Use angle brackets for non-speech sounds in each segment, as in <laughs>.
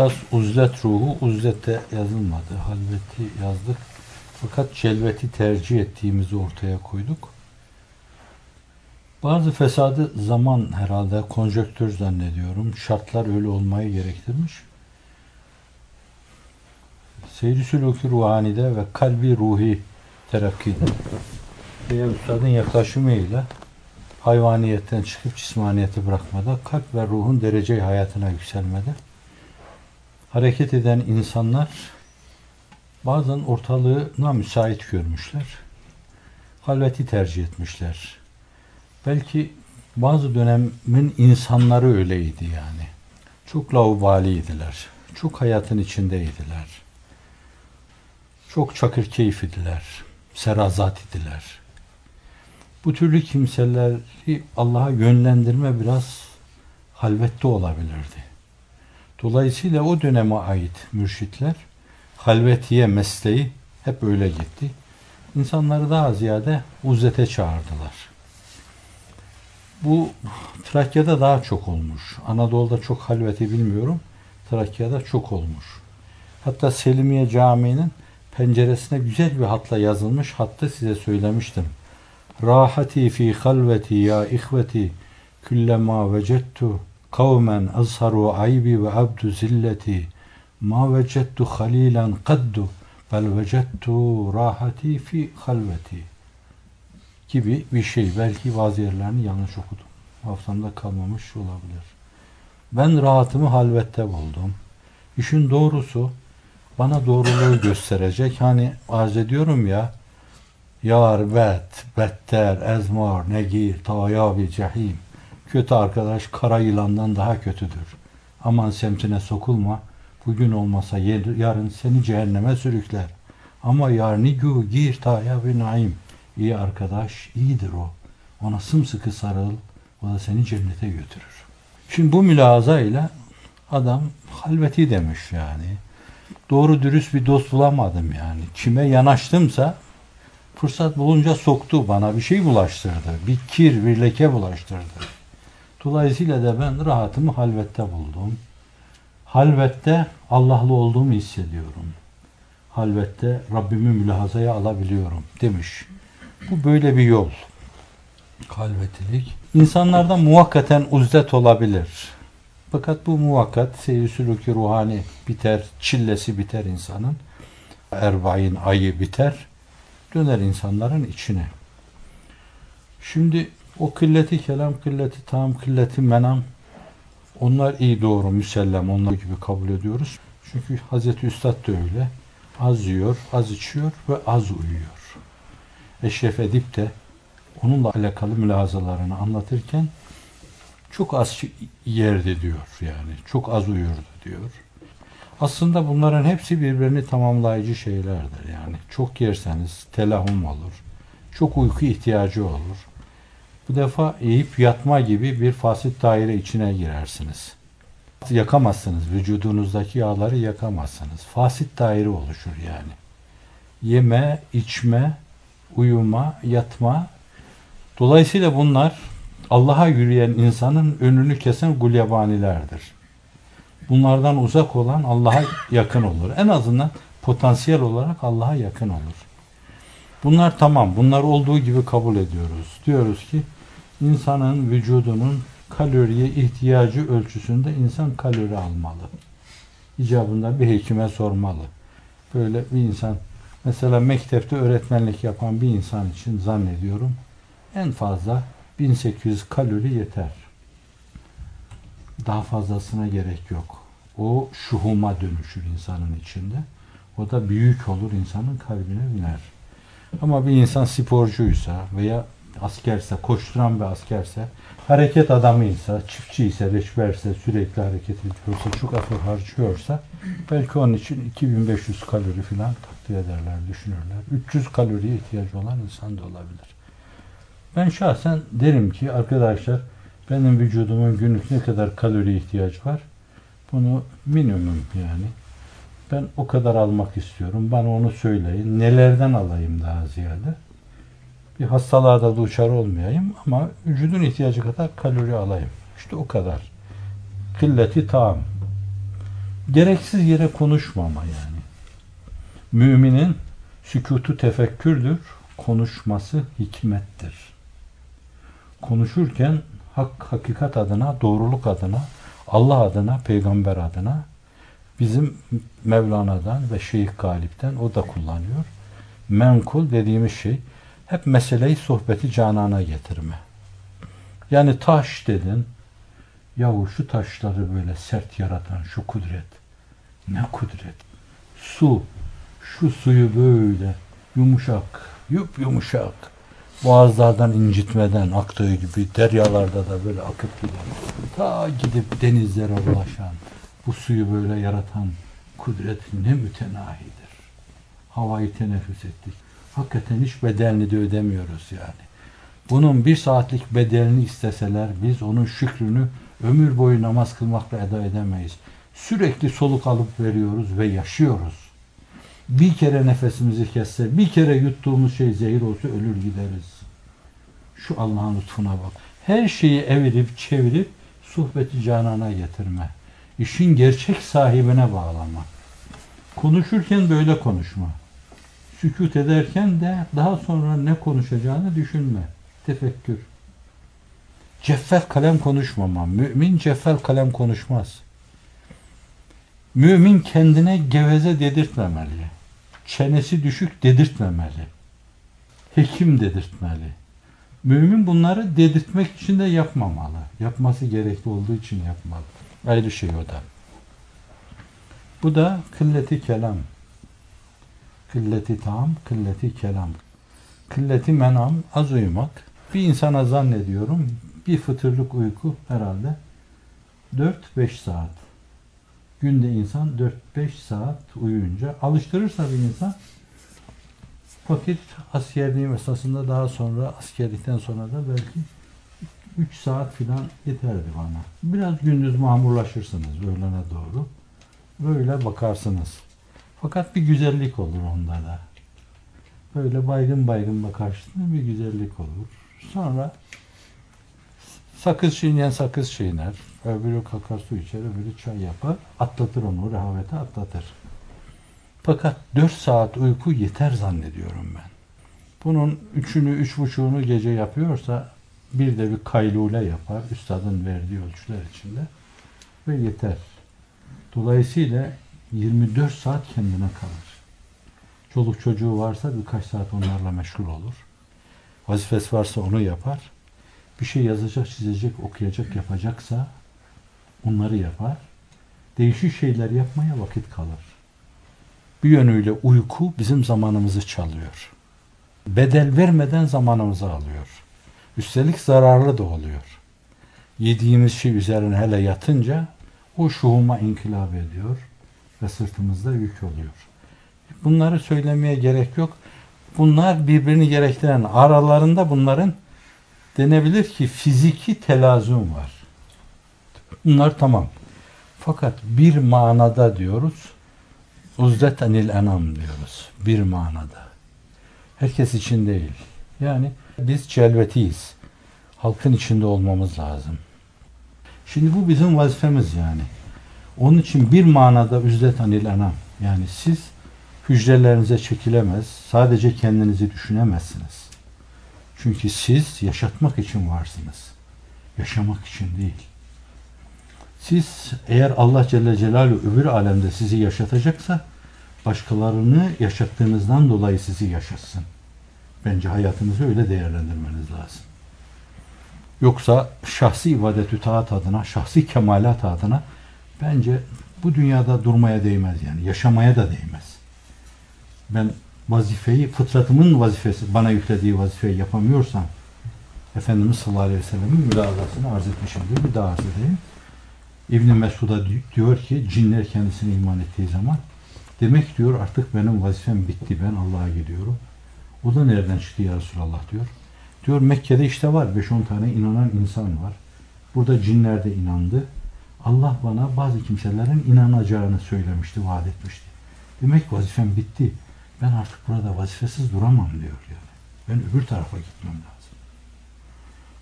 Biraz uzlet ruhu, uzlette yazılmadı. Halveti yazdık. Fakat celveti tercih ettiğimizi ortaya koyduk. Bazı fesadı zaman herhalde konjöktür zannediyorum. Şartlar öyle olmayı gerektirmiş. Seyri sülûkü ruhanide ve kalbi ruhi terakkide veya üstadın yaklaşımıyla hayvaniyetten çıkıp cismaniyeti bırakmada, kalp ve ruhun derece hayatına yükselmede hareket eden insanlar bazen ortalığına müsait görmüşler. Halveti tercih etmişler. Belki bazı dönemin insanları öyleydi yani. Çok laubaliydiler. Çok hayatın içindeydiler. Çok çakır keyif idiler. Serazat idiler. Bu türlü kimseleri Allah'a yönlendirme biraz halvette olabilirdi. Dolayısıyla o döneme ait mürşitler halvetiye mesleği hep öyle gitti. İnsanları daha ziyade uzzete çağırdılar. Bu Trakya'da daha çok olmuş. Anadolu'da çok halveti bilmiyorum. Trakya'da çok olmuş. Hatta Selimiye Camii'nin penceresine güzel bir hatla yazılmış hattı size söylemiştim. Rahati fi halveti ya ihveti küllema vecettu kavmen azharu aybi ve abdu zilleti ma vecettu halilan kaddu bel vecettu rahati fi halveti gibi bir şey. Belki bazı yerlerini yanlış okudum. Hafızamda kalmamış olabilir. Ben rahatımı halvette buldum. İşin doğrusu bana doğruluğu <laughs> gösterecek. Hani arz ediyorum ya yar bet, better, ezmar, negir, tayabi, cehim. Kötü arkadaş kara yılandan daha kötüdür. Aman semtine sokulma. Bugün olmasa yarın seni cehenneme sürükler. Ama yar nigu gir tayabi naim. İyi arkadaş iyidir o. Ona sımsıkı sarıl. O da seni cennete götürür. Şimdi bu mülazayla adam halveti demiş yani. Doğru dürüst bir dost bulamadım yani. Kime yanaştımsa fırsat bulunca soktu bana bir şey bulaştırdı. Bir kir, bir leke bulaştırdı. Dolayısıyla da ben rahatımı halvette buldum. Halvette Allah'lı olduğumu hissediyorum. Halvette Rabbimi mülahazaya alabiliyorum demiş. Bu böyle bir yol. Halvetilik. İnsanlarda muvakkaten uzdet olabilir. Fakat bu muvakkat seyir sülükü ruhani biter, çillesi biter insanın. Erbain ayı biter. Döner insanların içine. Şimdi o kılleti kelam, kılleti tam, kılleti menam onlar iyi doğru, müsellem, onlar gibi kabul ediyoruz. Çünkü Hazreti Üstad da öyle. Az yiyor, az içiyor ve az uyuyor. Eşref Edip de onunla alakalı mülazalarını anlatırken çok az yerdi diyor yani. Çok az uyurdu diyor. Aslında bunların hepsi birbirini tamamlayıcı şeylerdir yani. Çok yerseniz telahum olur. Çok uyku ihtiyacı olur. Bu defa eğip yatma gibi bir fasit daire içine girersiniz. Yakamazsınız. Vücudunuzdaki yağları yakamazsınız. Fasit daire oluşur yani. Yeme, içme, uyuma, yatma. Dolayısıyla bunlar Allah'a yürüyen insanın önünü kesen gulyabanilerdir. Bunlardan uzak olan Allah'a yakın olur. En azından potansiyel olarak Allah'a yakın olur. Bunlar tamam. Bunlar olduğu gibi kabul ediyoruz. Diyoruz ki insanın vücudunun kaloriye ihtiyacı ölçüsünde insan kalori almalı. İcabında bir hekime sormalı. Böyle bir insan mesela mektepte öğretmenlik yapan bir insan için zannediyorum en fazla 1800 kalori yeter. Daha fazlasına gerek yok. O şuhuma dönüşür insanın içinde. O da büyük olur insanın kalbine biner. Ama bir insan sporcuysa veya askerse, koşturan bir askerse, hareket adamıysa, çiftçi ise, reçberse, sürekli hareket ediyorsa, çok efor harcıyorsa belki onun için 2500 kalori falan takdir ederler, düşünürler. 300 kaloriye ihtiyacı olan insan da olabilir. Ben şahsen derim ki arkadaşlar benim vücudumun günlük ne kadar kalori ihtiyacı var? Bunu minimum yani. Ben o kadar almak istiyorum. Bana onu söyleyin. Nelerden alayım daha ziyade? Bir hastalığa da duçar olmayayım ama vücudun ihtiyacı kadar kalori alayım. İşte o kadar. Kılleti tam. Gereksiz yere konuşmama yani. Müminin sükutu tefekkürdür, konuşması hikmettir. Konuşurken hak, hakikat adına, doğruluk adına, Allah adına, peygamber adına, bizim Mevlana'dan ve Şeyh Galip'ten o da kullanıyor. Menkul dediğimiz şey hep meseleyi sohbeti canana getirme. Yani taş dedin, yahu şu taşları böyle sert yaratan şu kudret, ne kudret. Su, şu suyu böyle yumuşak, yup yumuşak, boğazlardan incitmeden aktığı gibi deryalarda da böyle akıp gider. Ta gidip denizlere ulaşan, bu suyu böyle yaratan kudret ne mütenahidir. Havayı teneffüs ettik. Hakikaten hiç bedelini de ödemiyoruz yani. Bunun bir saatlik bedelini isteseler biz onun şükrünü ömür boyu namaz kılmakla eda edemeyiz. Sürekli soluk alıp veriyoruz ve yaşıyoruz. Bir kere nefesimizi kesse, bir kere yuttuğumuz şey zehir olsa ölür gideriz. Şu Allah'ın lütfuna bak. Her şeyi evirip çevirip sohbeti canana getirme. İşin gerçek sahibine bağlama. Konuşurken böyle konuşma. Sükut ederken de daha sonra ne konuşacağını düşünme. Tefekkür. Ceffel kalem konuşmama. Mümin ceffel kalem konuşmaz. Mümin kendine geveze dedirtmemeli. Çenesi düşük dedirtmemeli. Hekim dedirtmeli. Mümin bunları dedirtmek için de yapmamalı. Yapması gerekli olduğu için yapmalı. Ayrı şey o da. Bu da kılleti kelam. Kılleti tam, kılleti kelam. Kılleti menam, az uyumak. Bir insana zannediyorum bir fıtırlık uyku herhalde 4-5 saat. Günde insan 4-5 saat uyuyunca alıştırırsa bir insan vakit askerliğim esasında daha sonra askerlikten sonra da belki 3 saat falan yeterdi bana. Biraz gündüz mamurlaşırsınız öğlene doğru. Böyle bakarsınız. Fakat bir güzellik olur onda da. Böyle baygın baygın bakarsınız bir güzellik olur. Sonra sakız çiğneyen sakız çiğner. Öbürü kakar su içer, öbürü çay yapar. Atlatır onu, rehavete atlatır. Fakat 4 saat uyku yeter zannediyorum ben. Bunun üçünü, üç buçuğunu gece yapıyorsa bir de bir kaylule yapar. Üstadın verdiği ölçüler içinde. Ve yeter. Dolayısıyla 24 saat kendine kalır. Çoluk çocuğu varsa birkaç saat onlarla meşgul olur. Vazifesi varsa onu yapar. Bir şey yazacak, çizecek, okuyacak, yapacaksa onları yapar. Değişik şeyler yapmaya vakit kalır. Bir yönüyle uyku bizim zamanımızı çalıyor. Bedel vermeden zamanımızı alıyor. Üstelik zararlı da oluyor. Yediğimiz şey üzerine hele yatınca o şuhuma inkılap ediyor ve sırtımızda yük oluyor. Bunları söylemeye gerek yok. Bunlar birbirini gerektiren aralarında bunların denebilir ki fiziki telazum var. Bunlar tamam. Fakat bir manada diyoruz uzdet anil enam diyoruz. Bir manada. Herkes için değil. Yani biz celvetiyiz. Halkın içinde olmamız lazım. Şimdi bu bizim vazifemiz yani. Onun için bir manada üzlet anil enam. Yani siz hücrelerinize çekilemez, sadece kendinizi düşünemezsiniz. Çünkü siz yaşatmak için varsınız. Yaşamak için değil. Siz eğer Allah Celle Celaluhu öbür alemde sizi yaşatacaksa başkalarını yaşattığınızdan dolayı sizi yaşatsın. Bence hayatınızı öyle değerlendirmeniz lazım. Yoksa şahsi ibadetü taat adına, şahsi kemalat adına bence bu dünyada durmaya değmez yani. Yaşamaya da değmez. Ben vazifeyi, fıtratımın vazifesi, bana yüklediği vazifeyi yapamıyorsam Efendimiz sallallahu aleyhi ve sellem'in mülazasını arz etmişimdir. Bir daha arz edeyim. İbn Mesud'a di- diyor ki cinler kendisine iman ettiği zaman demek diyor artık benim vazifem bitti. Ben Allah'a gidiyorum. O da nereden çıktı ya Resulallah diyor. Diyor Mekke'de işte var 5-10 tane inanan insan var. Burada cinler de inandı. Allah bana bazı kimselerin inanacağını söylemişti, vaat etmişti. Demek vazifem bitti. Ben artık burada vazifesiz duramam diyor yani. Ben öbür tarafa gitmem lazım.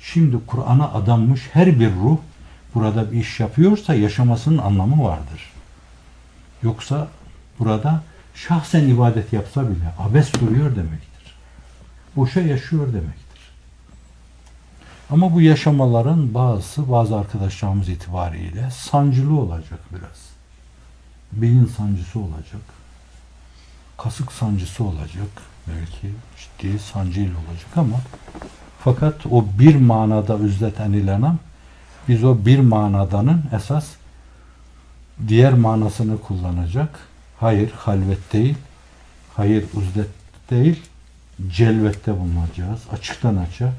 Şimdi Kur'an'a adanmış her bir ruh burada bir iş yapıyorsa yaşamasının anlamı vardır. Yoksa burada şahsen ibadet yapsa bile abes duruyor demektir. Boşa yaşıyor demektir. Ama bu yaşamaların bazısı bazı arkadaşlarımız itibariyle sancılı olacak biraz. Beyin sancısı olacak. Kasık sancısı olacak. Belki ciddi sancıyla olacak ama fakat o bir manada üzleten ilanam biz o bir manadanın esas diğer manasını kullanacak. Hayır halvet değil. Hayır uzlet değil. Celvette bulunacağız. Açıktan açığa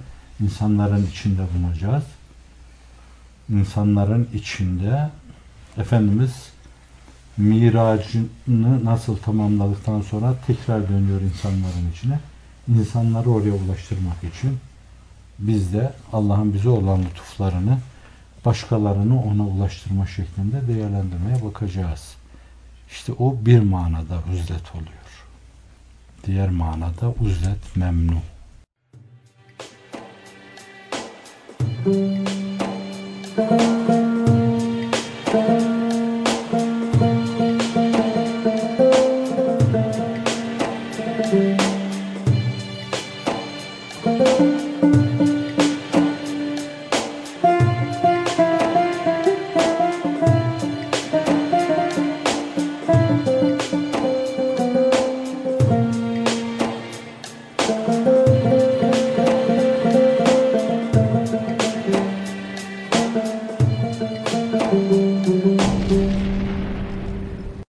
insanların içinde bulunacağız. İnsanların içinde Efendimiz miracını nasıl tamamladıktan sonra tekrar dönüyor insanların içine. İnsanları oraya ulaştırmak için biz de Allah'ın bize olan lütuflarını başkalarını ona ulaştırma şeklinde değerlendirmeye bakacağız. İşte o bir manada üzlet oluyor. Diğer manada uzlet memnu. Thank you.